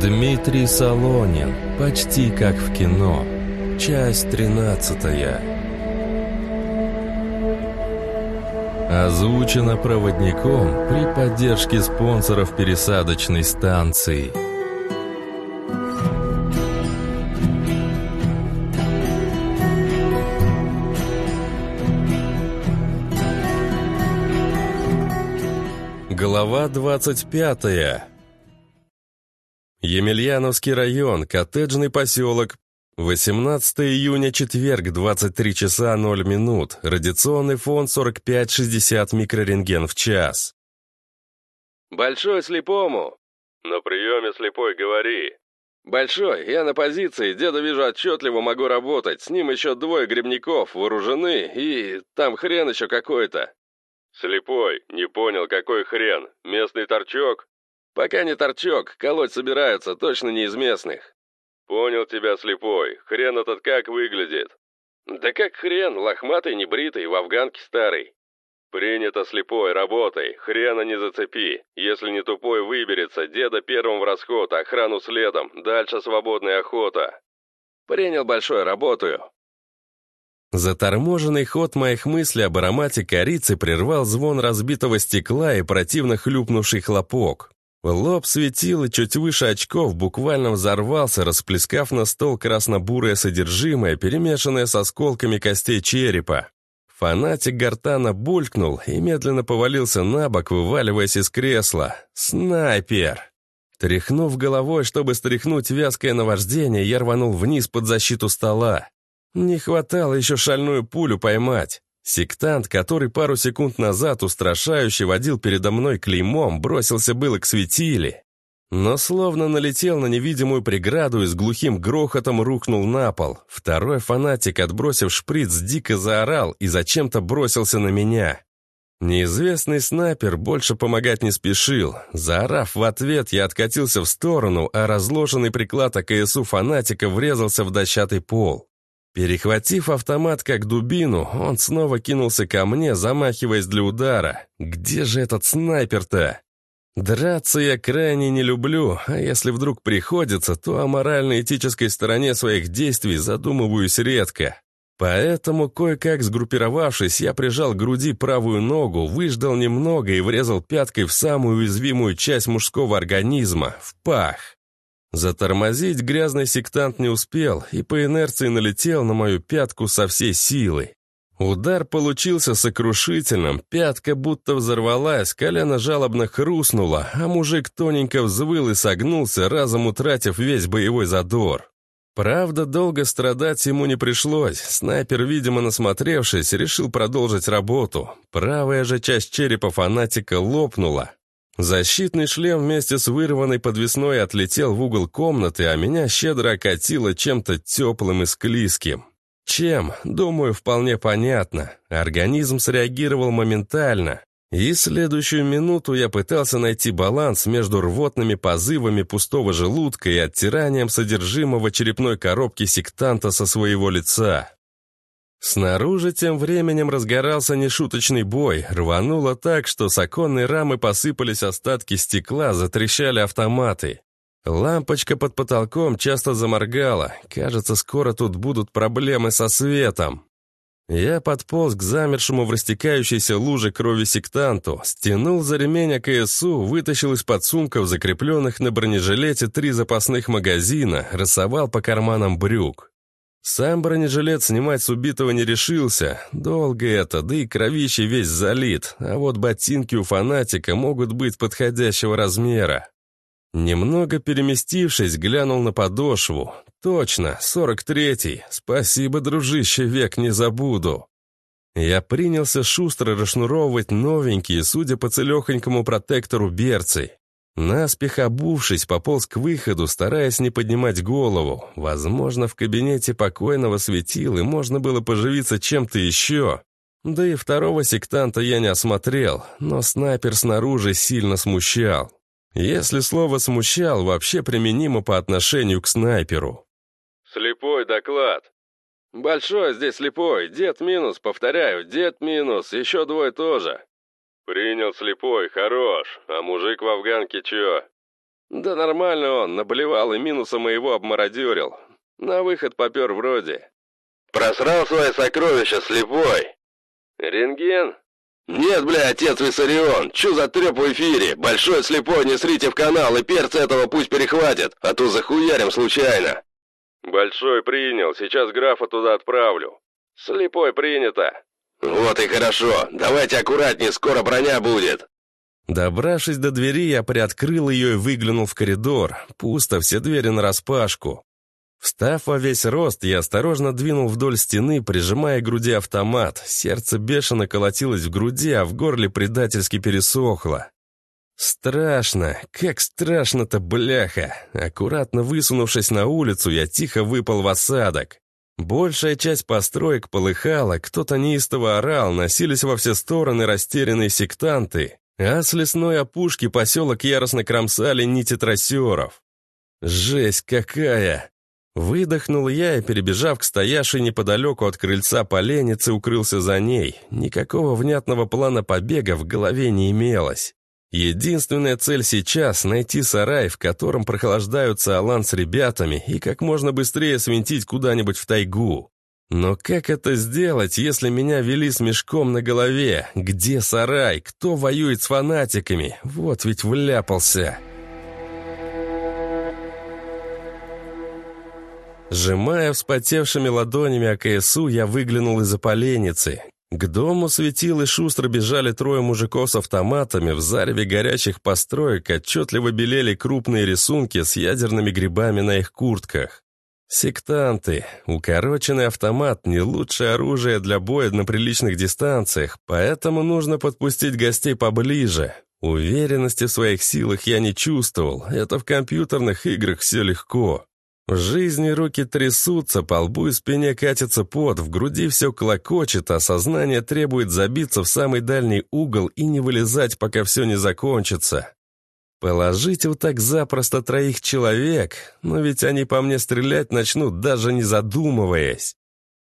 Дмитрий Солонин. Почти как в кино. Часть тринадцатая. Озвучено проводником при поддержке спонсоров пересадочной станции. Глава двадцать пятая. Емельяновский район, коттеджный поселок. 18 июня, четверг, 23 часа 0 минут. Радиационный фон 45-60 микрорентген в час. «Большой слепому!» «На приеме слепой, говори!» «Большой, я на позиции, деда вижу отчетливо, могу работать. С ним еще двое грибников, вооружены, и там хрен еще какой-то». «Слепой, не понял, какой хрен? Местный торчок?» «Пока не торчок, колоть собираются, точно не из местных». «Понял тебя, слепой. Хрен этот как выглядит?» «Да как хрен, лохматый, небритый, в афганке старый». «Принято, слепой, работай. Хрена не зацепи. Если не тупой выберется, деда первым в расход, охрану следом. Дальше свободная охота». «Принял большой, работаю». Заторможенный ход моих мыслей об аромате корицы прервал звон разбитого стекла и противно хлюпнувший хлопок. Лоб светил и чуть выше очков буквально взорвался, расплескав на стол красно-бурое содержимое, перемешанное с осколками костей черепа. Фанатик гортана булькнул и медленно повалился на бок, вываливаясь из кресла. «Снайпер!» Тряхнув головой, чтобы стряхнуть вязкое наваждение, я рванул вниз под защиту стола. Не хватало еще шальную пулю поймать. Сектант, который пару секунд назад устрашающе водил передо мной клеймом, бросился было к светиле, но словно налетел на невидимую преграду и с глухим грохотом рухнул на пол. Второй фанатик, отбросив шприц, дико заорал и зачем-то бросился на меня. Неизвестный снайпер больше помогать не спешил. Заорав в ответ, я откатился в сторону, а разложенный приклад АКСУ фанатика врезался в дощатый пол. Перехватив автомат как дубину, он снова кинулся ко мне, замахиваясь для удара. «Где же этот снайпер-то?» Драться я крайне не люблю, а если вдруг приходится, то о морально-этической стороне своих действий задумываюсь редко. Поэтому, кое-как сгруппировавшись, я прижал к груди правую ногу, выждал немного и врезал пяткой в самую уязвимую часть мужского организма — в пах. Затормозить грязный сектант не успел и по инерции налетел на мою пятку со всей силы. Удар получился сокрушительным, пятка будто взорвалась, колено жалобно хрустнуло, а мужик тоненько взвыл и согнулся, разом утратив весь боевой задор. Правда, долго страдать ему не пришлось. Снайпер, видимо, насмотревшись, решил продолжить работу. Правая же часть черепа фанатика лопнула, Защитный шлем вместе с вырванной подвесной отлетел в угол комнаты, а меня щедро окатило чем-то теплым и склизким. Чем? Думаю, вполне понятно. Организм среагировал моментально. И следующую минуту я пытался найти баланс между рвотными позывами пустого желудка и оттиранием содержимого черепной коробки сектанта со своего лица. Снаружи тем временем разгорался нешуточный бой, рвануло так, что с оконной рамы посыпались остатки стекла, затрещали автоматы. Лампочка под потолком часто заморгала. Кажется, скоро тут будут проблемы со светом. Я подполз к замершему в растекающейся луже крови сектанту, стянул за ремень АКСУ, вытащил из-под закрепленных на бронежилете, три запасных магазина, рассовал по карманам брюк. Сам бронежилет снимать с убитого не решился. Долго это, да и кровище весь залит, а вот ботинки у фанатика могут быть подходящего размера. Немного переместившись, глянул на подошву. Точно, 43-й. Спасибо, дружище, век не забуду. Я принялся шустро расшнуровывать новенькие, судя по целехонькому протектору, берцы. Наспех обувшись, пополз к выходу, стараясь не поднимать голову. Возможно, в кабинете покойного светил, и можно было поживиться чем-то еще. Да и второго сектанта я не осмотрел, но снайпер снаружи сильно смущал. Если слово «смущал» вообще применимо по отношению к снайперу. «Слепой доклад». «Большой здесь слепой, дед минус, повторяю, дед минус, еще двое тоже». «Принял слепой, хорош. А мужик в афганке чё?» Да нормально он, наблевал и минуса моего обмародерил. На выход попер вроде. Просрал свои сокровища, слепой. Рентген? Нет, бля, отец Виссарион, чё за трёп в эфире? Большой слепой, не срите в канал, и перца этого пусть перехватит, а то захуярим случайно. Большой принял, сейчас графа туда отправлю. Слепой принято. Вот и хорошо, давайте аккуратнее, скоро броня будет. Добравшись до двери, я приоткрыл ее и выглянул в коридор. Пусто, все двери нараспашку. Встав во весь рост, я осторожно двинул вдоль стены, прижимая к груди автомат. Сердце бешено колотилось в груди, а в горле предательски пересохло. Страшно, как страшно-то, бляха. Аккуратно высунувшись на улицу, я тихо выпал в осадок. Большая часть построек полыхала, кто-то неистово орал, носились во все стороны растерянные сектанты, а с лесной опушки поселок яростно кромсали нити трассеров. Жесть какая! Выдохнул я и, перебежав к стоявшей неподалеку от крыльца поленницы, укрылся за ней. Никакого внятного плана побега в голове не имелось. Единственная цель сейчас — найти сарай, в котором прохлаждаются Алан с ребятами, и как можно быстрее свинтить куда-нибудь в тайгу. Но как это сделать, если меня вели с мешком на голове? Где сарай? Кто воюет с фанатиками? Вот ведь вляпался. Сжимая вспотевшими ладонями АКСУ, я выглянул из-за поленницы. К дому светил и шустро бежали трое мужиков с автоматами, в зареве горячих построек отчетливо белели крупные рисунки с ядерными грибами на их куртках. Сектанты. Укороченный автомат – не лучшее оружие для боя на приличных дистанциях, поэтому нужно подпустить гостей поближе. Уверенности в своих силах я не чувствовал, это в компьютерных играх все легко. В жизни руки трясутся, по лбу и спине катится пот, в груди все клокочет, а сознание требует забиться в самый дальний угол и не вылезать, пока все не закончится. Положить вот так запросто троих человек, но ведь они по мне стрелять начнут, даже не задумываясь.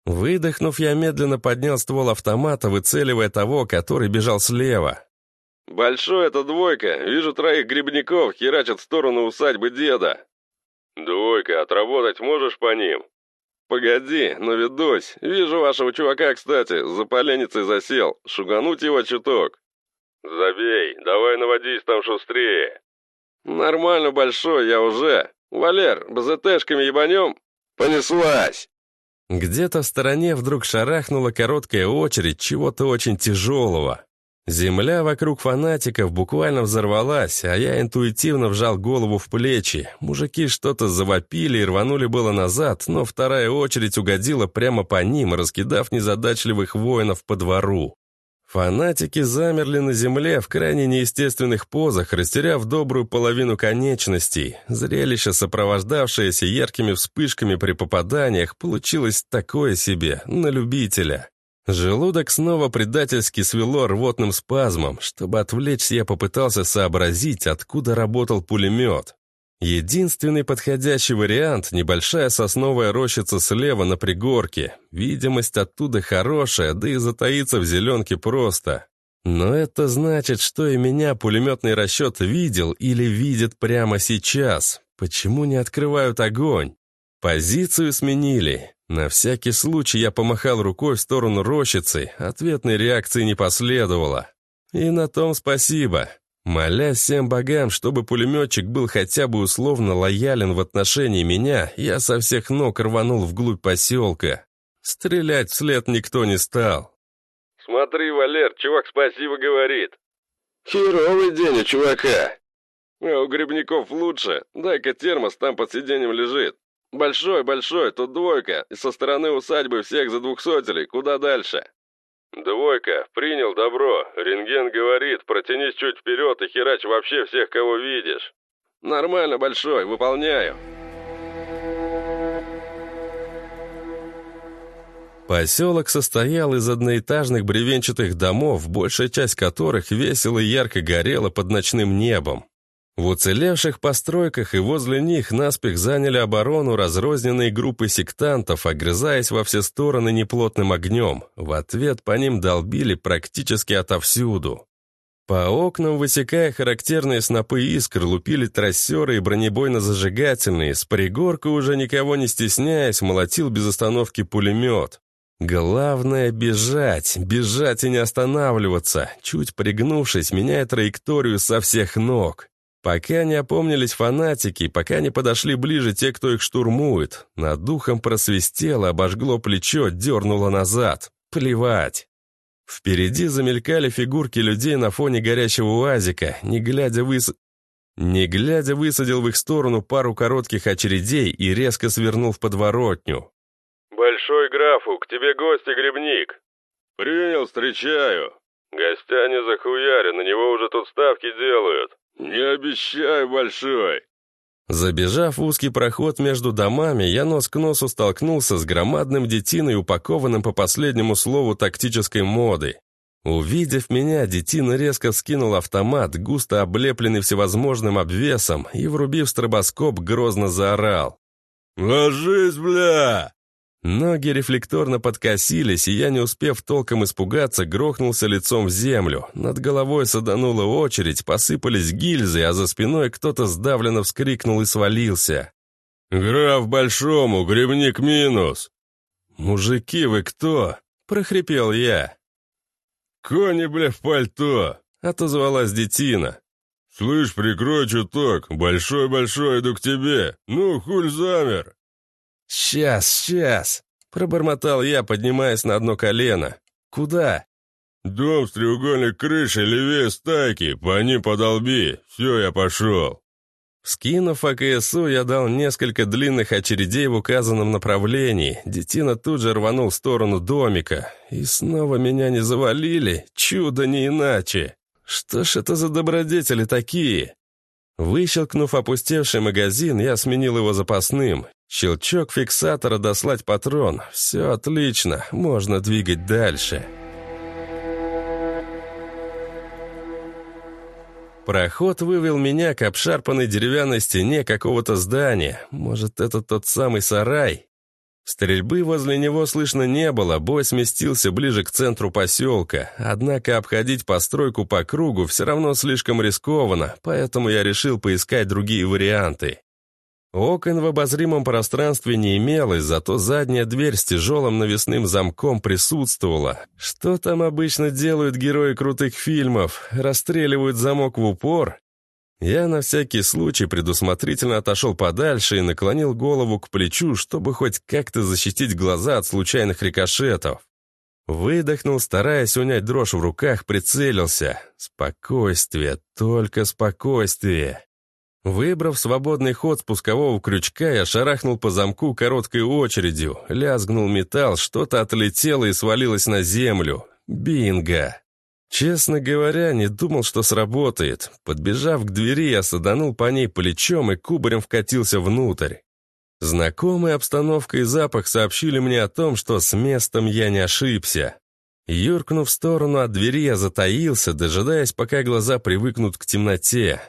Выдохнув, я медленно поднял ствол автомата, выцеливая того, который бежал слева. «Большой это двойка. Вижу троих грибников, херачат в сторону усадьбы деда». «Двойка, отработать можешь по ним?» «Погоди, но ведусь. Вижу вашего чувака, кстати, за поленницей засел. Шугануть его чуток». «Забей, давай наводись там шустрее». «Нормально, большой, я уже. Валер, БЗТшками ебанем?» «Понеслась!» Где-то в стороне вдруг шарахнула короткая очередь чего-то очень тяжелого. Земля вокруг фанатиков буквально взорвалась, а я интуитивно вжал голову в плечи. Мужики что-то завопили и рванули было назад, но вторая очередь угодила прямо по ним, раскидав незадачливых воинов по двору. Фанатики замерли на земле в крайне неестественных позах, растеряв добрую половину конечностей. Зрелище, сопровождавшееся яркими вспышками при попаданиях, получилось такое себе, на любителя. Желудок снова предательски свело рвотным спазмом. Чтобы отвлечься, я попытался сообразить, откуда работал пулемет. Единственный подходящий вариант — небольшая сосновая рощица слева на пригорке. Видимость оттуда хорошая, да и затаиться в зеленке просто. Но это значит, что и меня пулеметный расчет видел или видит прямо сейчас. Почему не открывают огонь? Позицию сменили. На всякий случай я помахал рукой в сторону рощицы, ответной реакции не последовало. И на том спасибо. Молясь всем богам, чтобы пулеметчик был хотя бы условно лоялен в отношении меня, я со всех ног рванул вглубь поселка. Стрелять вслед никто не стал. «Смотри, Валер, чувак спасибо говорит». «Херовый день у чувака». «А у грибников лучше. Дай-ка термос, там под сиденьем лежит». «Большой, большой, тут двойка, и со стороны усадьбы всех за двухсотелей, куда дальше?» «Двойка, принял добро. Рентген говорит, протянись чуть вперед и херач вообще всех, кого видишь». «Нормально, большой, выполняю». Поселок состоял из одноэтажных бревенчатых домов, большая часть которых весело и ярко горела под ночным небом. В уцелевших постройках и возле них наспех заняли оборону разрозненные группы сектантов, огрызаясь во все стороны неплотным огнем. В ответ по ним долбили практически отовсюду. По окнам, высекая характерные снопы искр, лупили трассеры и бронебойно-зажигательные, с пригорка уже никого не стесняясь, молотил без остановки пулемет. Главное — бежать, бежать и не останавливаться, чуть пригнувшись, меняя траекторию со всех ног. Пока не опомнились фанатики, пока не подошли ближе те, кто их штурмует, над духом просвистело, обожгло плечо, дернуло назад. Плевать. Впереди замелькали фигурки людей на фоне горящего уазика, не глядя выс... Не глядя, высадил в их сторону пару коротких очередей и резко свернул в подворотню. «Большой графу, к тебе гости, грибник!» «Принял, встречаю!» «Гостя не захуяри, на него уже тут ставки делают!» «Не обещаю, Большой!» Забежав в узкий проход между домами, я нос к носу столкнулся с громадным детиной, упакованным по последнему слову тактической моды. Увидев меня, детина резко вскинул автомат, густо облепленный всевозможным обвесом, и, врубив стробоскоп, грозно заорал. «Ложись, бля!» Ноги рефлекторно подкосились, и я, не успев толком испугаться, грохнулся лицом в землю. Над головой саданула очередь, посыпались гильзы, а за спиной кто-то сдавленно вскрикнул и свалился. «Граф большому, грибник минус!» «Мужики, вы кто?» — прохрипел я. «Кони, бля, в пальто!» — отозвалась детина. «Слышь, прикрой чуток, большой-большой иду к тебе, ну, хуль замер!» «Сейчас, сейчас!» — пробормотал я, поднимаясь на одно колено. «Куда?» «Дом с треугольной крышей левее стайки, по ним подолби. Все, я пошел». Скинув АКСУ, я дал несколько длинных очередей в указанном направлении. Детина тут же рванул в сторону домика. И снова меня не завалили. Чудо не иначе. Что ж это за добродетели такие? Выщелкнув опустевший магазин, я сменил его запасным. Щелчок фиксатора дослать патрон. Все отлично, можно двигать дальше. Проход вывел меня к обшарпанной деревянной стене какого-то здания. Может, это тот самый сарай? Стрельбы возле него слышно не было, бой сместился ближе к центру поселка. Однако обходить постройку по кругу все равно слишком рискованно, поэтому я решил поискать другие варианты. Окон в обозримом пространстве не имелось, зато задняя дверь с тяжелым навесным замком присутствовала. Что там обычно делают герои крутых фильмов? Расстреливают замок в упор? Я на всякий случай предусмотрительно отошел подальше и наклонил голову к плечу, чтобы хоть как-то защитить глаза от случайных рикошетов. Выдохнул, стараясь унять дрожь в руках, прицелился. Спокойствие, только спокойствие. Выбрав свободный ход спускового крючка, я шарахнул по замку короткой очередью. Лязгнул металл, что-то отлетело и свалилось на землю. Бинго! Честно говоря, не думал, что сработает. Подбежав к двери, я саданул по ней плечом и кубарем вкатился внутрь. Знакомая обстановка и запах сообщили мне о том, что с местом я не ошибся. Юркнув в сторону от двери, я затаился, дожидаясь, пока глаза привыкнут к темноте.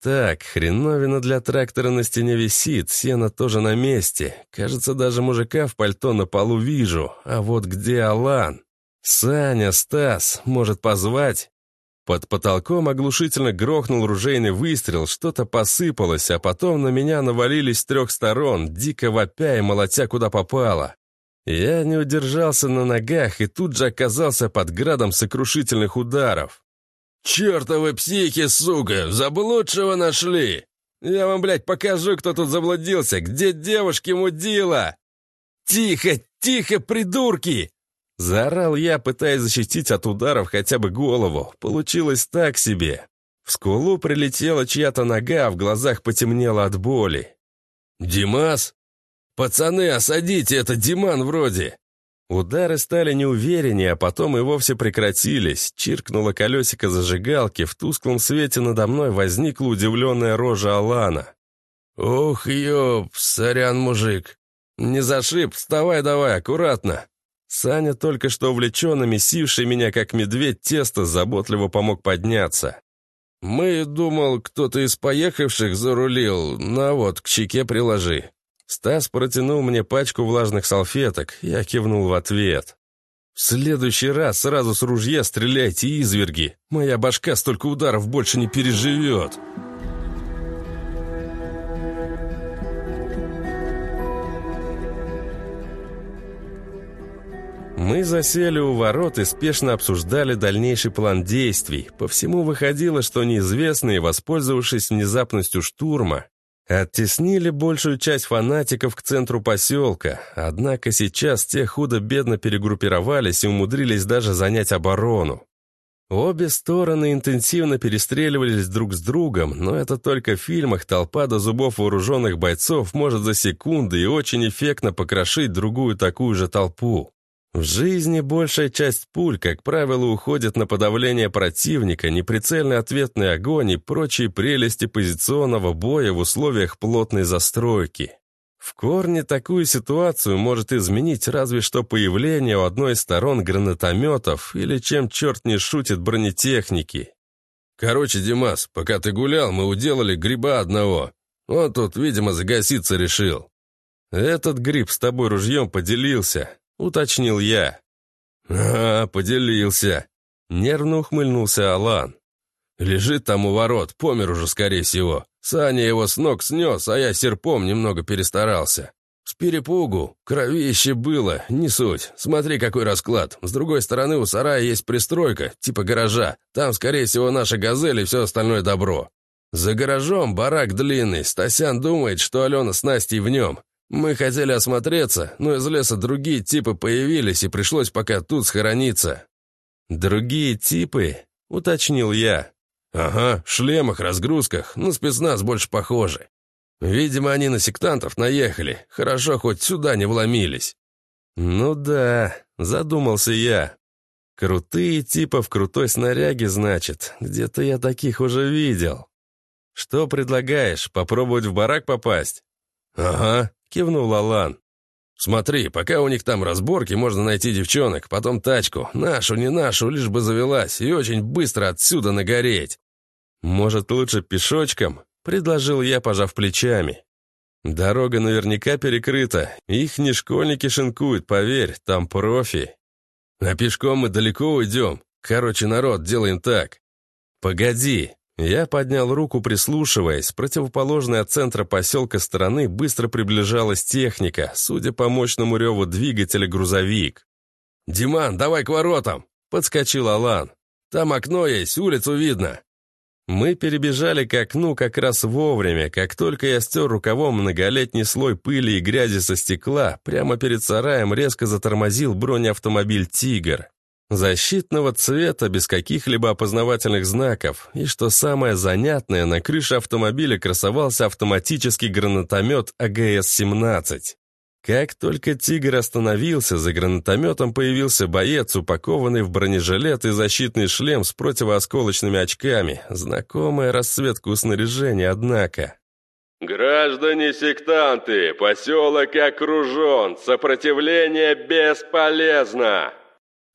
Так, хреновина для трактора на стене висит, сено тоже на месте. Кажется, даже мужика в пальто на полу вижу. А вот где Алан? Саня, Стас, может позвать? Под потолком оглушительно грохнул ружейный выстрел, что-то посыпалось, а потом на меня навалились с трех сторон, дико вопя и молотя куда попало. Я не удержался на ногах и тут же оказался под градом сокрушительных ударов. «Чертовы психи, сука! Заблудшего нашли! Я вам, блядь, покажу, кто тут заблудился! Где девушки мудила?» «Тихо, тихо, придурки!» Заорал я, пытаясь защитить от ударов хотя бы голову. Получилось так себе. В скулу прилетела чья-то нога, а в глазах потемнело от боли. «Димас? Пацаны, осадите, это Диман вроде!» Удары стали неувереннее, а потом и вовсе прекратились. Чиркнуло колесико зажигалки, в тусклом свете надо мной возникла удивленная рожа Алана. «Ух, ёп, сорян, мужик! Не зашиб, вставай давай, аккуратно!» Саня, только что увлеченно месивший меня как медведь тесто, заботливо помог подняться. «Мы, думал, кто-то из поехавших зарулил, на вот, к щеке приложи». Стас протянул мне пачку влажных салфеток, я кивнул в ответ. В следующий раз сразу с ружья стреляйте, изверги. Моя башка столько ударов больше не переживет. Мы засели у ворот и спешно обсуждали дальнейший план действий. По всему выходило, что неизвестные, воспользовавшись внезапностью штурма, оттеснили большую часть фанатиков к центру поселка. Однако сейчас те худо-бедно перегруппировались и умудрились даже занять оборону. Обе стороны интенсивно перестреливались друг с другом, но это только в фильмах толпа до зубов вооруженных бойцов может за секунды и очень эффектно покрошить другую такую же толпу. В жизни большая часть пуль, как правило, уходит на подавление противника, неприцельный ответный огонь и прочие прелести позиционного боя в условиях плотной застройки. В корне такую ситуацию может изменить разве что появление у одной из сторон гранатометов или, чем черт не шутит, бронетехники. Короче, Димас, пока ты гулял, мы уделали гриба одного. Он тут, видимо, загаситься решил. Этот гриб с тобой ружьем поделился. — уточнил я. «А, поделился!» — нервно ухмыльнулся Алан. «Лежит там у ворот, помер уже, скорее всего. Саня его с ног снес, а я серпом немного перестарался. С перепугу, кровище было, не суть. Смотри, какой расклад. С другой стороны у сарая есть пристройка, типа гаража. Там, скорее всего, наша газель и все остальное добро. За гаражом барак длинный, Стасян думает, что Алена с Настей в нем. Мы хотели осмотреться, но из леса другие типы появились, и пришлось пока тут схорониться». «Другие типы?» — уточнил я. «Ага, в шлемах, разгрузках, на спецназ больше похожи. Видимо, они на сектантов наехали, хорошо хоть сюда не вломились». «Ну да», — задумался я. «Крутые типа в крутой снаряге, значит. Где-то я таких уже видел». «Что предлагаешь, попробовать в барак попасть?» «Ага, — кивнул Алан. «Смотри, пока у них там разборки, можно найти девчонок, потом тачку, нашу, не нашу, лишь бы завелась, и очень быстро отсюда нагореть». «Может, лучше пешочком?» — предложил я, пожав плечами. «Дорога наверняка перекрыта, их не школьники шинкуют, поверь, там профи». «А пешком мы далеко уйдем. Короче, народ, делаем так». «Погоди», я поднял руку, прислушиваясь. Противоположной от центра поселка стороны быстро приближалась техника, судя по мощному реву двигателя грузовик. «Диман, давай к воротам!» — подскочил Алан. «Там окно есть, улицу видно». Мы перебежали к окну как раз вовремя, как только я стер рукавом многолетний слой пыли и грязи со стекла, прямо перед сараем резко затормозил бронеавтомобиль «Тигр». Защитного цвета, без каких-либо опознавательных знаков. И что самое занятное, на крыше автомобиля красовался автоматический гранатомет АГС-17. Как только «Тигр» остановился, за гранатометом появился боец, упакованный в бронежилет и защитный шлем с противоосколочными очками. Знакомая расцветка у снаряжения, однако. «Граждане-сектанты, поселок окружен, сопротивление бесполезно!»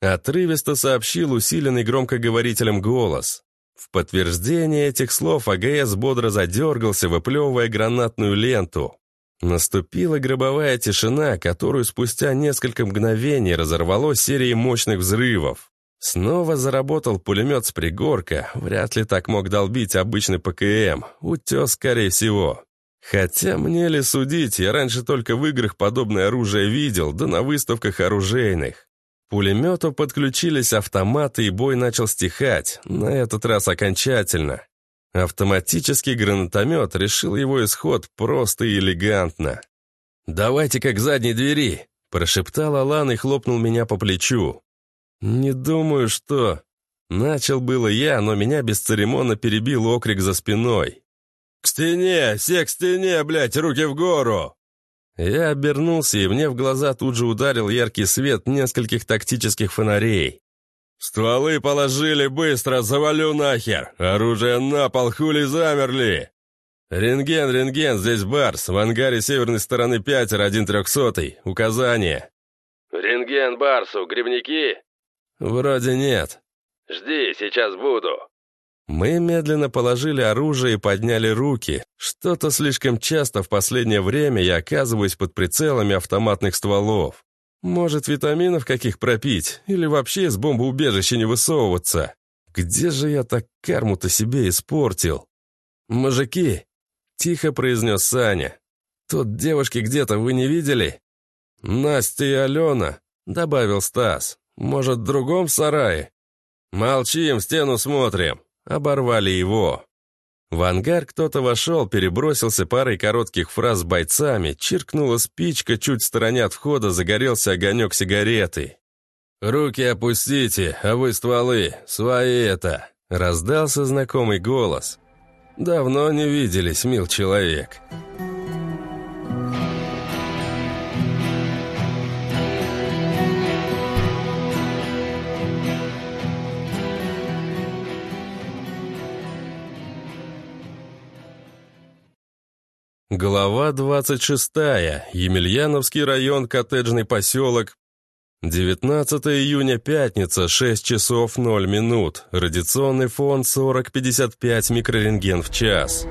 Отрывисто сообщил усиленный громкоговорителем голос. В подтверждение этих слов АГС бодро задергался, выплевывая гранатную ленту. Наступила гробовая тишина, которую спустя несколько мгновений разорвало серией мощных взрывов. Снова заработал пулемет с пригорка, вряд ли так мог долбить обычный ПКМ, утес, скорее всего. Хотя мне ли судить, я раньше только в играх подобное оружие видел, да на выставках оружейных пулемету подключились автоматы, и бой начал стихать, на этот раз окончательно. Автоматический гранатомет решил его исход просто и элегантно. «Давайте как задней двери», – прошептал Алан и хлопнул меня по плечу. «Не думаю, что...» Начал было я, но меня бесцеремонно перебил окрик за спиной. «К стене! Все к стене, блядь, руки в гору!» Я обернулся, и мне в глаза тут же ударил яркий свет нескольких тактических фонарей. «Стволы положили быстро, завалю нахер! Оружие на пол, хули замерли!» «Рентген, рентген, здесь Барс, в ангаре северной стороны пятер, один трехсотый. Указание». «Рентген Барсу, грибники?» «Вроде нет». «Жди, сейчас буду». Мы медленно положили оружие и подняли руки. Что-то слишком часто в последнее время я оказываюсь под прицелами автоматных стволов. Может, витаминов каких пропить? Или вообще из бомбоубежища не высовываться? Где же я так карму-то себе испортил? «Мужики!» — тихо произнес Саня. «Тут девушки где-то вы не видели?» «Настя и Алена», — добавил Стас. «Может, в другом сарае?» «Молчим, стену смотрим!» — оборвали его. В ангар кто-то вошел, перебросился парой коротких фраз с бойцами, чиркнула спичка, чуть в стороне от входа загорелся огонек сигареты. «Руки опустите, а вы стволы, свои это!» — раздался знакомый голос. «Давно не виделись, мил человек». Глава 26. Емельяновский район, коттеджный поселок. 19 июня, пятница, 6 часов 0 минут. Радиационный фон 40-55 микрорентген в час.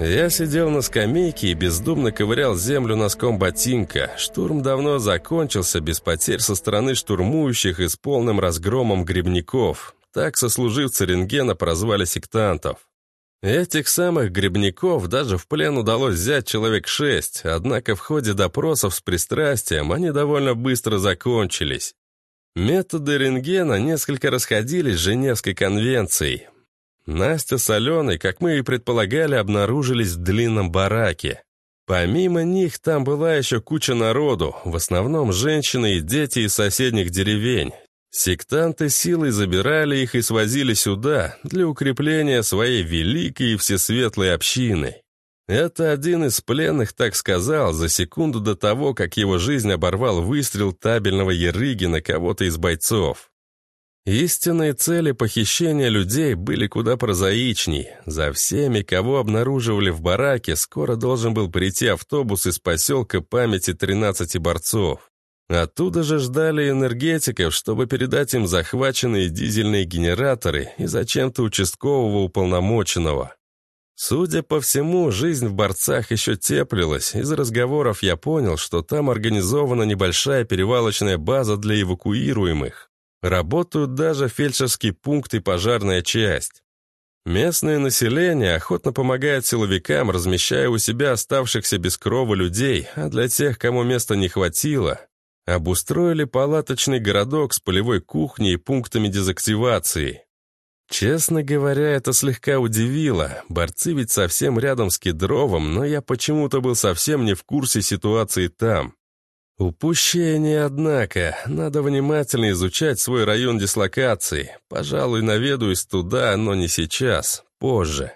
Я сидел на скамейке и бездумно ковырял землю носком ботинка. Штурм давно закончился, без потерь со стороны штурмующих и с полным разгромом грибников. Так сослуживцы рентгена прозвали сектантов. Этих самых грибников даже в плен удалось взять человек шесть, однако в ходе допросов с пристрастием они довольно быстро закончились. Методы рентгена несколько расходились с Женевской конвенцией. Настя с Аленой, как мы и предполагали, обнаружились в длинном бараке. Помимо них там была еще куча народу, в основном женщины и дети из соседних деревень. Сектанты силой забирали их и свозили сюда для укрепления своей великой и всесветлой общины. Это один из пленных так сказал за секунду до того, как его жизнь оборвал выстрел табельного Ерыги на кого-то из бойцов. Истинные цели похищения людей были куда прозаичней. За всеми, кого обнаруживали в бараке, скоро должен был прийти автобус из поселка памяти 13 борцов. Оттуда же ждали энергетиков, чтобы передать им захваченные дизельные генераторы и зачем-то участкового уполномоченного. Судя по всему, жизнь в борцах еще теплилась. Из разговоров я понял, что там организована небольшая перевалочная база для эвакуируемых. Работают даже фельдшерский пункт и пожарная часть. Местное население охотно помогает силовикам, размещая у себя оставшихся без крова людей, а для тех, кому места не хватило, обустроили палаточный городок с полевой кухней и пунктами дезактивации. Честно говоря, это слегка удивило. Борцы ведь совсем рядом с Кедровым, но я почему-то был совсем не в курсе ситуации там. Упущение, однако. Надо внимательно изучать свой район дислокации. Пожалуй, наведаюсь туда, но не сейчас, позже.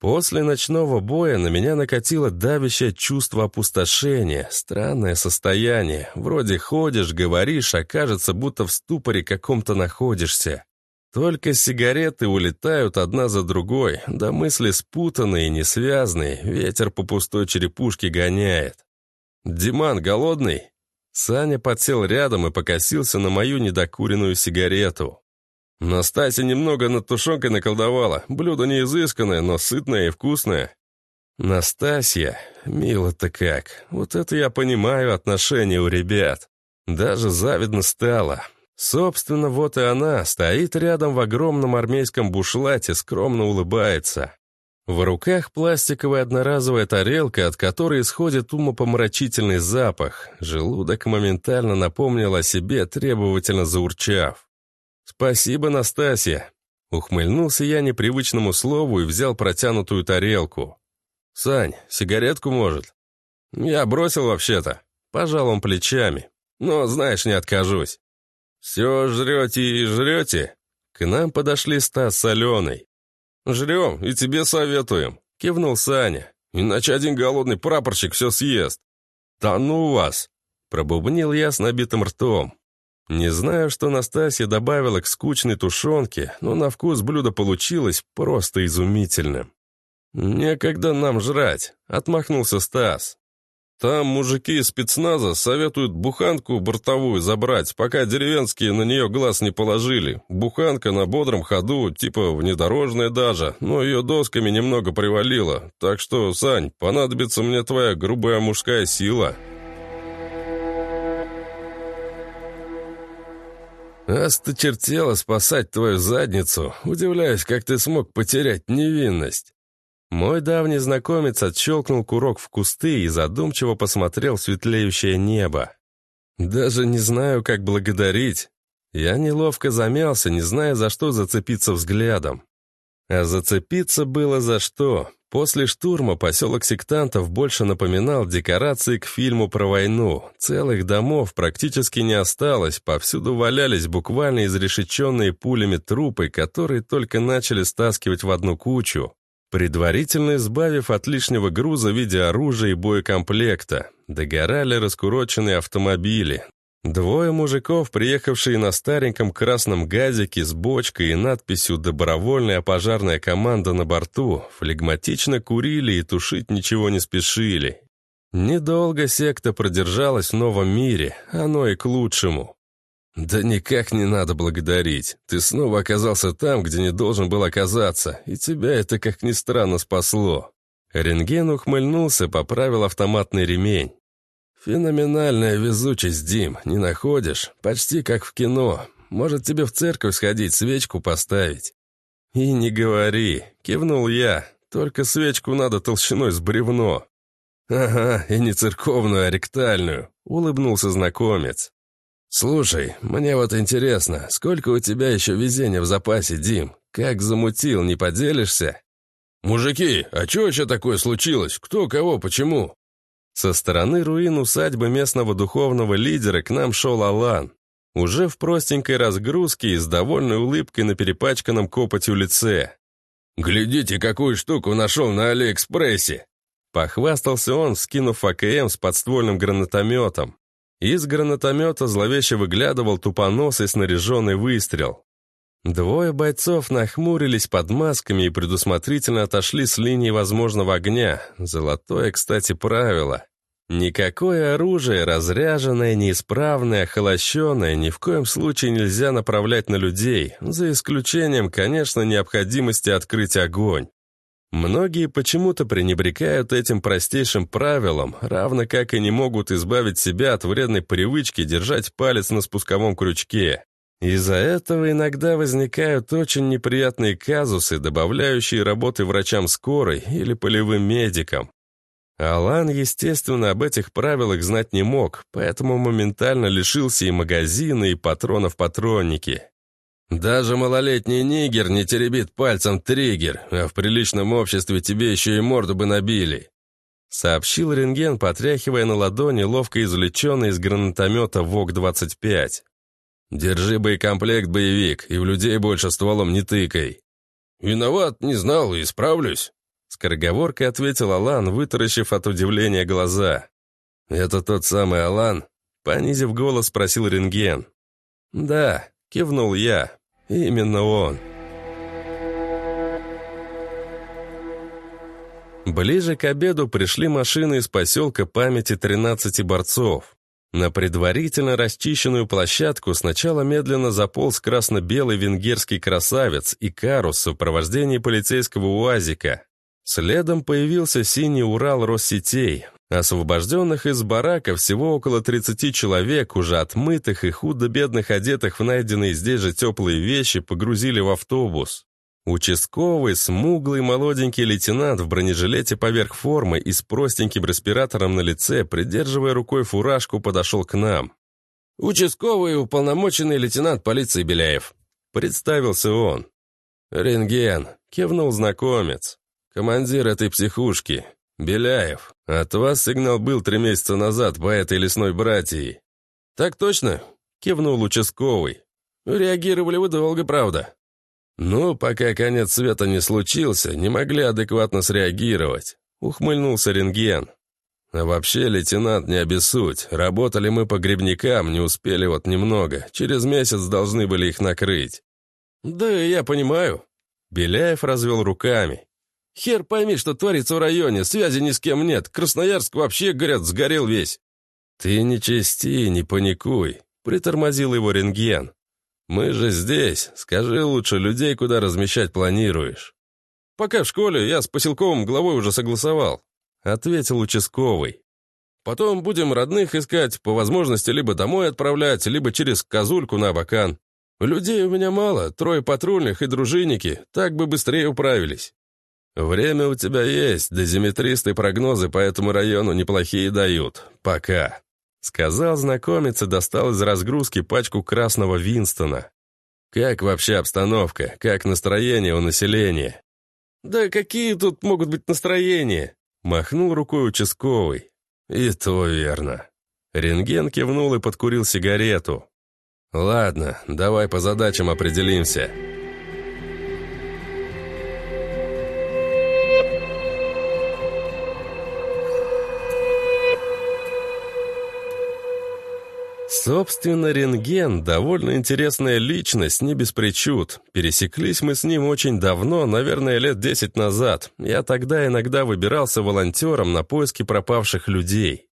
После ночного боя на меня накатило давящее чувство опустошения, странное состояние. Вроде ходишь, говоришь, а кажется, будто в ступоре каком-то находишься. Только сигареты улетают одна за другой, да мысли спутанные, несвязные, ветер по пустой черепушке гоняет. «Диман, голодный?» Саня подсел рядом и покосился на мою недокуренную сигарету. Настасья немного над тушенкой наколдовала. Блюдо не изысканное, но сытное и вкусное. Настасья, мило-то как. Вот это я понимаю отношения у ребят. Даже завидно стало. Собственно, вот и она, стоит рядом в огромном армейском бушлате, скромно улыбается. В руках пластиковая одноразовая тарелка, от которой исходит умопомрачительный запах. Желудок моментально напомнил о себе, требовательно заурчав. «Спасибо, Настасья!» Ухмыльнулся я непривычному слову и взял протянутую тарелку. «Сань, сигаретку, может?» «Я бросил вообще-то». Пожал он плечами. «Но, знаешь, не откажусь». «Все жрете и жрете?» К нам подошли Стас с Аленой. «Жрем и тебе советуем», — кивнул Саня. «Иначе один голодный прапорщик все съест». «Да ну вас!» — пробубнил я с набитым ртом. Не знаю, что Настасья добавила к скучной тушенке, но на вкус блюдо получилось просто изумительным. «Некогда нам жрать», — отмахнулся Стас. Там мужики из спецназа советуют буханку бортовую забрать, пока деревенские на нее глаз не положили. Буханка на бодром ходу, типа внедорожная даже, но ее досками немного привалило. Так что, Сань, понадобится мне твоя грубая мужская сила». «Осточертело спасать твою задницу. Удивляюсь, как ты смог потерять невинность». Мой давний знакомец отщелкнул курок в кусты и задумчиво посмотрел в светлеющее небо. «Даже не знаю, как благодарить». Я неловко замялся, не зная, за что зацепиться взглядом. А зацепиться было за что. После штурма поселок сектантов больше напоминал декорации к фильму про войну. Целых домов практически не осталось, повсюду валялись буквально изрешеченные пулями трупы, которые только начали стаскивать в одну кучу предварительно избавив от лишнего груза в виде оружия и боекомплекта. Догорали раскуроченные автомобили. Двое мужиков, приехавшие на стареньком красном газике с бочкой и надписью «Добровольная пожарная команда на борту», флегматично курили и тушить ничего не спешили. Недолго секта продержалась в новом мире, оно и к лучшему. «Да никак не надо благодарить. Ты снова оказался там, где не должен был оказаться, и тебя это, как ни странно, спасло». Рентген ухмыльнулся, поправил автоматный ремень. «Феноменальная везучесть, Дим, не находишь? Почти как в кино. Может, тебе в церковь сходить, свечку поставить?» «И не говори», — кивнул я. «Только свечку надо толщиной с бревно». «Ага, и не церковную, а ректальную», — улыбнулся знакомец. «Слушай, мне вот интересно, сколько у тебя еще везения в запасе, Дим? Как замутил, не поделишься?» «Мужики, а что еще такое случилось? Кто, кого, почему?» Со стороны руин усадьбы местного духовного лидера к нам шел Алан. Уже в простенькой разгрузке и с довольной улыбкой на перепачканном копотью лице. «Глядите, какую штуку нашел на Алиэкспрессе!» Похвастался он, скинув АКМ с подствольным гранатометом. Из гранатомета зловеще выглядывал тупоносый снаряженный выстрел. Двое бойцов нахмурились под масками и предусмотрительно отошли с линии возможного огня. Золотое, кстати, правило. Никакое оружие, разряженное, неисправное, холощенное, ни в коем случае нельзя направлять на людей, за исключением, конечно, необходимости открыть огонь. Многие почему-то пренебрегают этим простейшим правилом, равно как и не могут избавить себя от вредной привычки держать палец на спусковом крючке. Из-за этого иногда возникают очень неприятные казусы, добавляющие работы врачам скорой или полевым медикам. Алан, естественно, об этих правилах знать не мог, поэтому моментально лишился и магазина, и патронов патронники. Даже малолетний нигер не теребит пальцем триггер, а в приличном обществе тебе еще и морду бы набили», сообщил рентген, потряхивая на ладони ловко извлеченный из гранатомета ВОК-25. «Держи боекомплект, боевик, и в людей больше стволом не тыкай». «Виноват, не знал и исправлюсь», скороговоркой ответил Алан, вытаращив от удивления глаза. «Это тот самый Алан?» Понизив голос, спросил рентген. «Да», — кивнул я. Именно он. Ближе к обеду пришли машины из поселка памяти 13 борцов. На предварительно расчищенную площадку сначала медленно заполз красно-белый венгерский красавец и карус в сопровождении полицейского УАЗика. Следом появился синий Урал Россетей, Освобожденных из барака всего около 30 человек, уже отмытых и худо-бедных одетых в найденные здесь же теплые вещи, погрузили в автобус. Участковый, смуглый молоденький лейтенант в бронежилете поверх формы и с простеньким респиратором на лице, придерживая рукой фуражку, подошел к нам. «Участковый уполномоченный лейтенант полиции Беляев», — представился он. «Рентген», — кивнул знакомец. «Командир этой психушки. «Беляев, от вас сигнал был три месяца назад по этой лесной братьей». «Так точно?» — кивнул участковый. «Реагировали вы долго, правда?» «Ну, пока конец света не случился, не могли адекватно среагировать», — ухмыльнулся рентген. «А вообще, лейтенант, не обессудь. Работали мы по грибникам, не успели вот немного. Через месяц должны были их накрыть». «Да, я понимаю». Беляев развел руками. Хер пойми, что творится в районе, связи ни с кем нет. Красноярск вообще, говорят, сгорел весь». «Ты не чисти, не паникуй», — притормозил его рентген. «Мы же здесь. Скажи лучше людей, куда размещать планируешь». «Пока в школе, я с поселковым главой уже согласовал», — ответил участковый. «Потом будем родных искать, по возможности либо домой отправлять, либо через козульку на Абакан. Людей у меня мало, трое патрульных и дружинники, так бы быстрее управились». «Время у тебя есть, дозиметристы прогнозы по этому району неплохие дают. Пока», — сказал знакомец и достал из разгрузки пачку красного Винстона. «Как вообще обстановка? Как настроение у населения?» «Да какие тут могут быть настроения?» — махнул рукой участковый. «И то верно». Рентген кивнул и подкурил сигарету. «Ладно, давай по задачам определимся». Собственно, рентген – довольно интересная личность, не без причуд. Пересеклись мы с ним очень давно, наверное, лет десять назад. Я тогда иногда выбирался волонтером на поиски пропавших людей.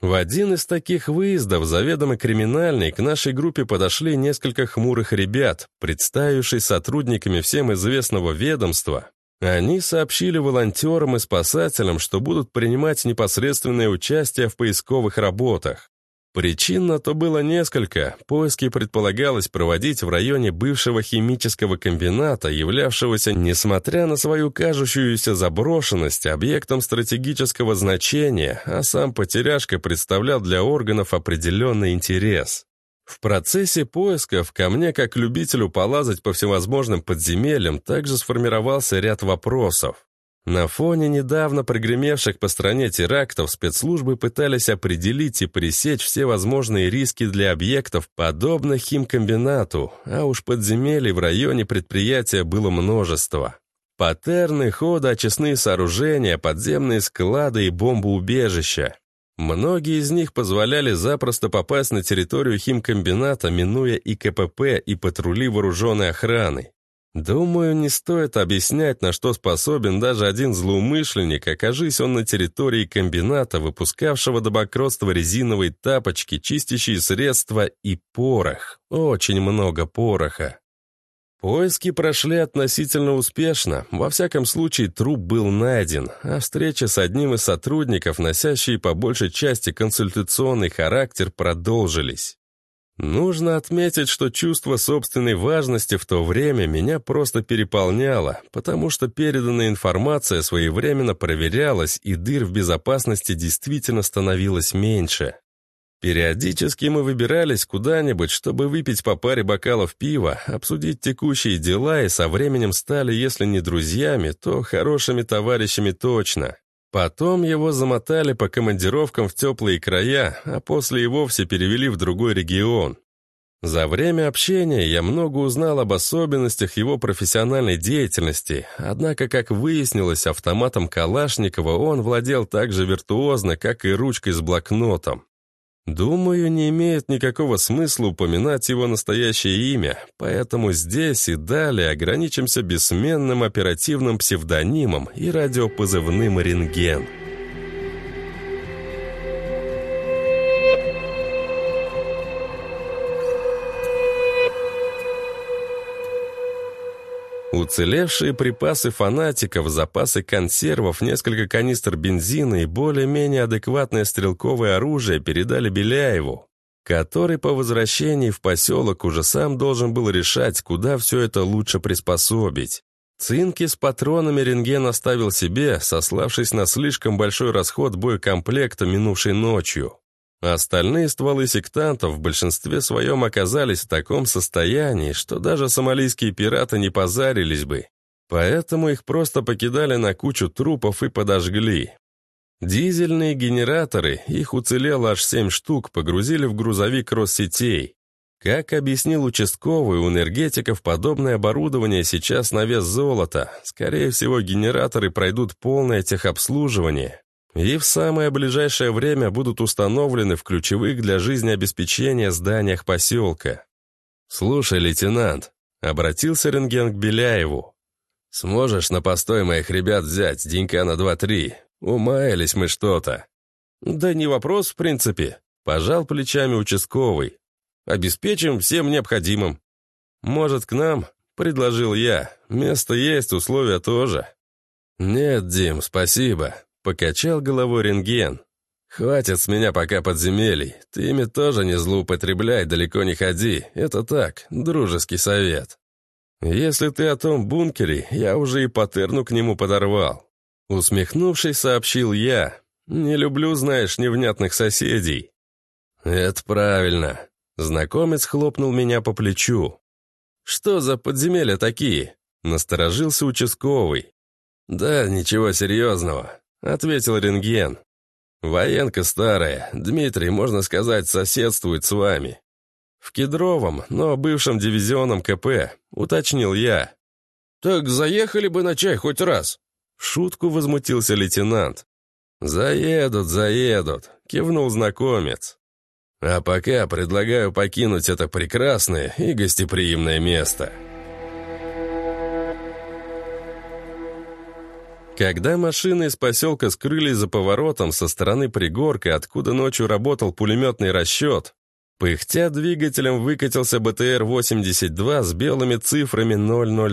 В один из таких выездов, заведомо криминальный, к нашей группе подошли несколько хмурых ребят, представившись сотрудниками всем известного ведомства. Они сообщили волонтерам и спасателям, что будут принимать непосредственное участие в поисковых работах. Причин на то было несколько. Поиски предполагалось проводить в районе бывшего химического комбината, являвшегося, несмотря на свою кажущуюся заброшенность, объектом стратегического значения, а сам потеряшка представлял для органов определенный интерес. В процессе поисков ко мне, как любителю полазать по всевозможным подземельям, также сформировался ряд вопросов. На фоне недавно прогремевших по стране терактов спецслужбы пытались определить и пресечь все возможные риски для объектов, подобных химкомбинату, а уж подземелий в районе предприятия было множество. Паттерны, хода, очистные сооружения, подземные склады и бомбоубежища. Многие из них позволяли запросто попасть на территорию химкомбината, минуя и КПП, и патрули вооруженной охраны. Думаю, не стоит объяснять, на что способен даже один злоумышленник, окажись он на территории комбината, выпускавшего до банкротства резиновые тапочки, чистящие средства и порох. Очень много пороха. Поиски прошли относительно успешно. Во всяком случае, труп был найден, а встречи с одним из сотрудников, носящие по большей части консультационный характер, продолжились. Нужно отметить, что чувство собственной важности в то время меня просто переполняло, потому что переданная информация своевременно проверялась, и дыр в безопасности действительно становилось меньше. Периодически мы выбирались куда-нибудь, чтобы выпить по паре бокалов пива, обсудить текущие дела и со временем стали, если не друзьями, то хорошими товарищами точно. Потом его замотали по командировкам в теплые края, а после и вовсе перевели в другой регион. За время общения я много узнал об особенностях его профессиональной деятельности, однако, как выяснилось, автоматом Калашникова он владел так же виртуозно, как и ручкой с блокнотом. Думаю, не имеет никакого смысла упоминать его настоящее имя, поэтому здесь и далее ограничимся бессменным оперативным псевдонимом и радиопозывным «Рентген». Уцелевшие припасы фанатиков, запасы консервов, несколько канистр бензина и более-менее адекватное стрелковое оружие передали Беляеву, который по возвращении в поселок уже сам должен был решать, куда все это лучше приспособить. Цинки с патронами рентген оставил себе, сославшись на слишком большой расход боекомплекта минувшей ночью. Остальные стволы сектантов в большинстве своем оказались в таком состоянии, что даже сомалийские пираты не позарились бы. Поэтому их просто покидали на кучу трупов и подожгли. Дизельные генераторы, их уцелело аж семь штук, погрузили в грузовик Россетей. Как объяснил участковый, у энергетиков подобное оборудование сейчас на вес золота. Скорее всего, генераторы пройдут полное техобслуживание, и в самое ближайшее время будут установлены в ключевых для жизнеобеспечения зданиях поселка. «Слушай, лейтенант», — обратился рентген к Беляеву, Сможешь на постой моих ребят взять денька на два-три? Умаялись мы что-то». «Да не вопрос, в принципе», — пожал плечами участковый. «Обеспечим всем необходимым». «Может, к нам?» — предложил я. «Место есть, условия тоже». «Нет, Дим, спасибо», — покачал головой рентген. «Хватит с меня пока подземелий. Ты ими тоже не злоупотребляй, далеко не ходи. Это так, дружеский совет». «Если ты о том бункере, я уже и патерну к нему подорвал». Усмехнувшись, сообщил я. «Не люблю, знаешь, невнятных соседей». «Это правильно». Знакомец хлопнул меня по плечу. «Что за подземелья такие?» Насторожился участковый. «Да, ничего серьезного», — ответил рентген. «Военка старая. Дмитрий, можно сказать, соседствует с вами. «В Кедровом, но бывшем дивизионом КП», — уточнил я. «Так заехали бы на чай хоть раз», — в шутку возмутился лейтенант. «Заедут, заедут», — кивнул знакомец. «А пока предлагаю покинуть это прекрасное и гостеприимное место». Когда машины из поселка скрылись за поворотом со стороны пригорка, откуда ночью работал пулеметный расчет, Пыхтя двигателем выкатился БТР-82 с белыми цифрами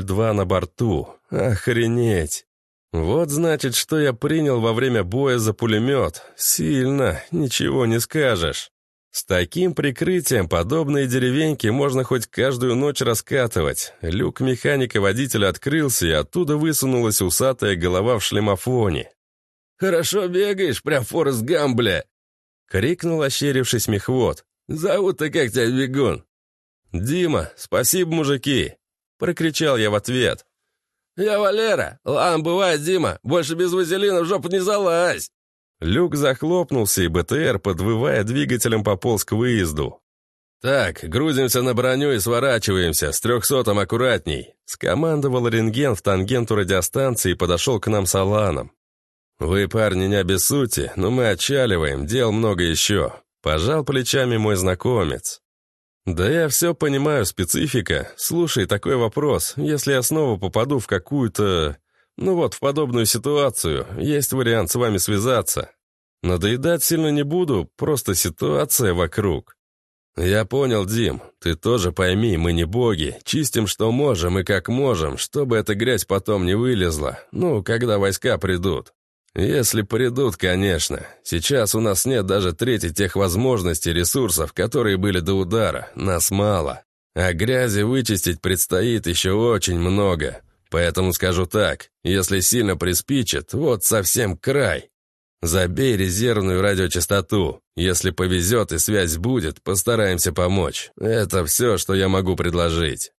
002 на борту. Охренеть! Вот значит, что я принял во время боя за пулемет. Сильно, ничего не скажешь. С таким прикрытием подобные деревеньки можно хоть каждую ночь раскатывать. Люк механика-водителя открылся, и оттуда высунулась усатая голова в шлемофоне. «Хорошо бегаешь, прям Форест Гамбля!» — крикнул ощерившись мехвод. «Зовут-то как тебя, бегун?» «Дима, спасибо, мужики!» — прокричал я в ответ. «Я Валера! Ладно, бывает, Дима, больше без вазелина в жопу не залазь!» Люк захлопнулся, и БТР, подвывая двигателем, пополз к выезду. «Так, грузимся на броню и сворачиваемся, с трехсотом аккуратней», — скомандовал рентген в тангенту радиостанции и подошел к нам с Аланом. «Вы, парни, не обессудьте, но мы отчаливаем, дел много еще. Пожал плечами мой знакомец. «Да я все понимаю, специфика. Слушай, такой вопрос. Если я снова попаду в какую-то... Ну вот, в подобную ситуацию, есть вариант с вами связаться. Надоедать сильно не буду, просто ситуация вокруг. «Я понял, Дим. Ты тоже пойми, мы не боги. Чистим, что можем и как можем, чтобы эта грязь потом не вылезла. Ну, когда войска придут. Если придут, конечно. Сейчас у нас нет даже трети тех возможностей ресурсов, которые были до удара. Нас мало. А грязи вычистить предстоит еще очень много. Поэтому скажу так, если сильно приспичит, вот совсем край. Забей резервную радиочастоту. Если повезет и связь будет, постараемся помочь. Это все, что я могу предложить.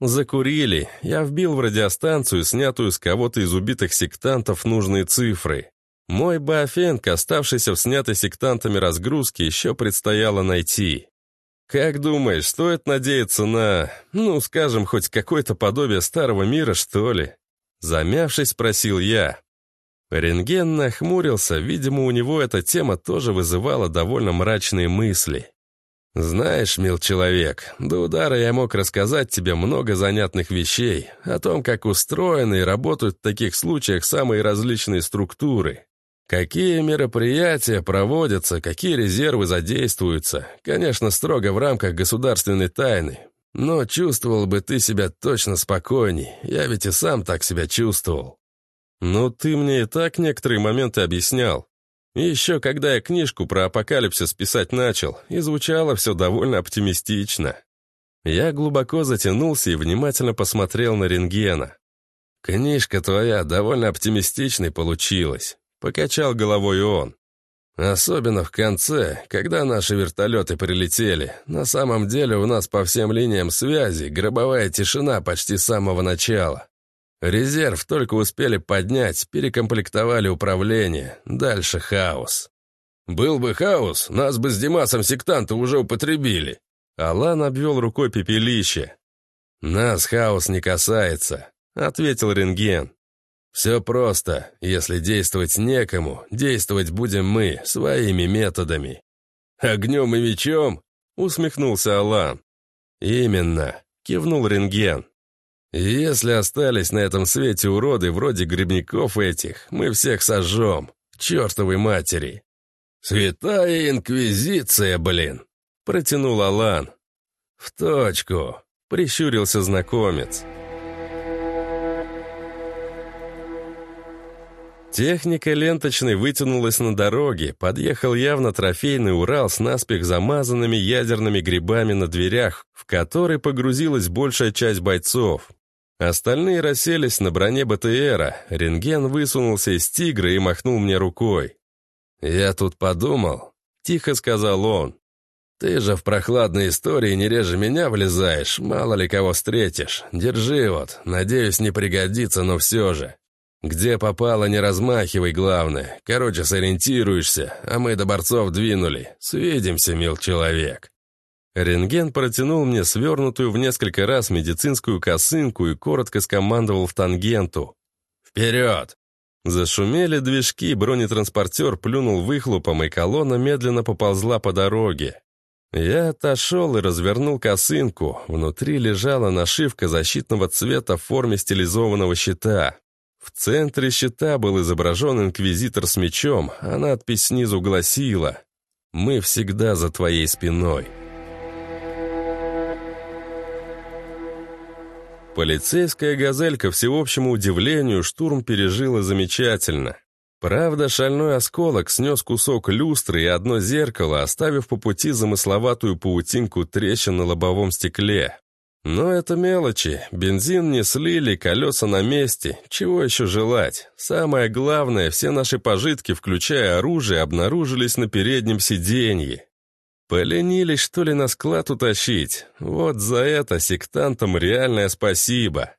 Закурили. Я вбил в радиостанцию, снятую с кого-то из убитых сектантов, нужные цифры. Мой Баофенг, оставшийся в снятой сектантами разгрузке, еще предстояло найти. Как думаешь, стоит надеяться на, ну, скажем, хоть какое-то подобие старого мира, что ли? Замявшись, спросил я. Рентген нахмурился, видимо, у него эта тема тоже вызывала довольно мрачные мысли. «Знаешь, мил человек, до удара я мог рассказать тебе много занятных вещей, о том, как устроены и работают в таких случаях самые различные структуры. Какие мероприятия проводятся, какие резервы задействуются, конечно, строго в рамках государственной тайны. Но чувствовал бы ты себя точно спокойней, я ведь и сам так себя чувствовал. Ну, ты мне и так некоторые моменты объяснял. Еще когда я книжку про апокалипсис писать начал, и звучало все довольно оптимистично. Я глубоко затянулся и внимательно посмотрел на рентгена. «Книжка твоя довольно оптимистичной получилась», — покачал головой он. «Особенно в конце, когда наши вертолеты прилетели. На самом деле у нас по всем линиям связи гробовая тишина почти с самого начала. Резерв только успели поднять, перекомплектовали управление. Дальше хаос. Был бы хаос, нас бы с Димасом сектанта уже употребили. Алан обвел рукой пепелище. «Нас хаос не касается», — ответил рентген. «Все просто. Если действовать некому, действовать будем мы, своими методами». «Огнем и мечом?» — усмехнулся Алан. «Именно», — кивнул рентген. Если остались на этом свете уроды вроде грибников этих, мы всех сожжем. Чертовой матери. Святая инквизиция, блин, протянул Алан. В точку, прищурился знакомец. Техника ленточной вытянулась на дороге, подъехал явно трофейный Урал с наспех замазанными ядерными грибами на дверях, в который погрузилась большая часть бойцов. Остальные расселись на броне БТРа, рентген высунулся из тигра и махнул мне рукой. «Я тут подумал», — тихо сказал он. «Ты же в прохладной истории не реже меня влезаешь, мало ли кого встретишь. Держи вот, надеюсь, не пригодится, но все же». «Где попало, не размахивай, главное. Короче, сориентируешься, а мы до борцов двинули. Свидимся, мил человек». Рентген протянул мне свернутую в несколько раз медицинскую косынку и коротко скомандовал в тангенту. «Вперед!» Зашумели движки, бронетранспортер плюнул выхлопом, и колонна медленно поползла по дороге. Я отошел и развернул косынку. Внутри лежала нашивка защитного цвета в форме стилизованного щита. В центре щита был изображен инквизитор с мечом, а надпись снизу гласила «Мы всегда за твоей спиной». Полицейская «Газель», ко всеобщему удивлению, штурм пережила замечательно. Правда, шальной осколок снес кусок люстры и одно зеркало, оставив по пути замысловатую паутинку трещин на лобовом стекле. Но это мелочи. Бензин не слили, колеса на месте. Чего еще желать? Самое главное, все наши пожитки, включая оружие, обнаружились на переднем сиденье. Поленились, что ли, на склад утащить? Вот за это сектантам реальное спасибо.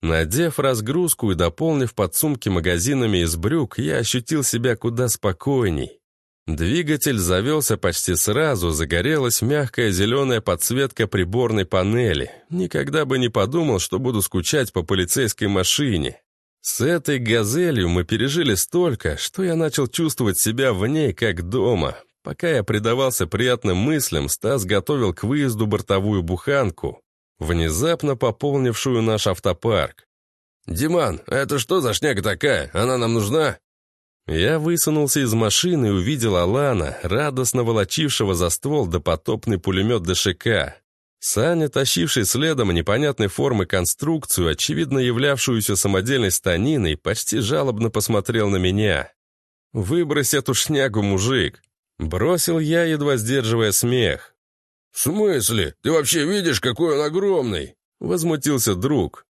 Надев разгрузку и дополнив подсумки магазинами из брюк, я ощутил себя куда спокойней. Двигатель завелся почти сразу, загорелась мягкая зеленая подсветка приборной панели. Никогда бы не подумал, что буду скучать по полицейской машине. С этой «Газелью» мы пережили столько, что я начал чувствовать себя в ней как дома. Пока я предавался приятным мыслям, Стас готовил к выезду бортовую буханку, внезапно пополнившую наш автопарк. «Диман, это что за шняга такая? Она нам нужна?» Я высунулся из машины и увидел Алана, радостно волочившего за ствол допотопный пулемет ДШК. Саня, тащивший следом непонятной формы конструкцию, очевидно являвшуюся самодельной станиной, почти жалобно посмотрел на меня. «Выбрось эту шнягу, мужик!» Бросил я, едва сдерживая смех. «В смысле? Ты вообще видишь, какой он огромный?» Возмутился друг.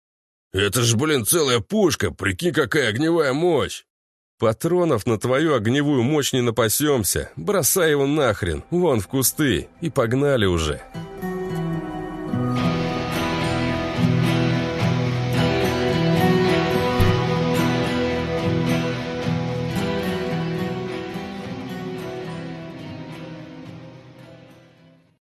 «Это ж, блин, целая пушка, прикинь, какая огневая мощь!» Патронов на твою огневую мощь не напасемся. Бросай его нахрен, вон в кусты, и погнали уже.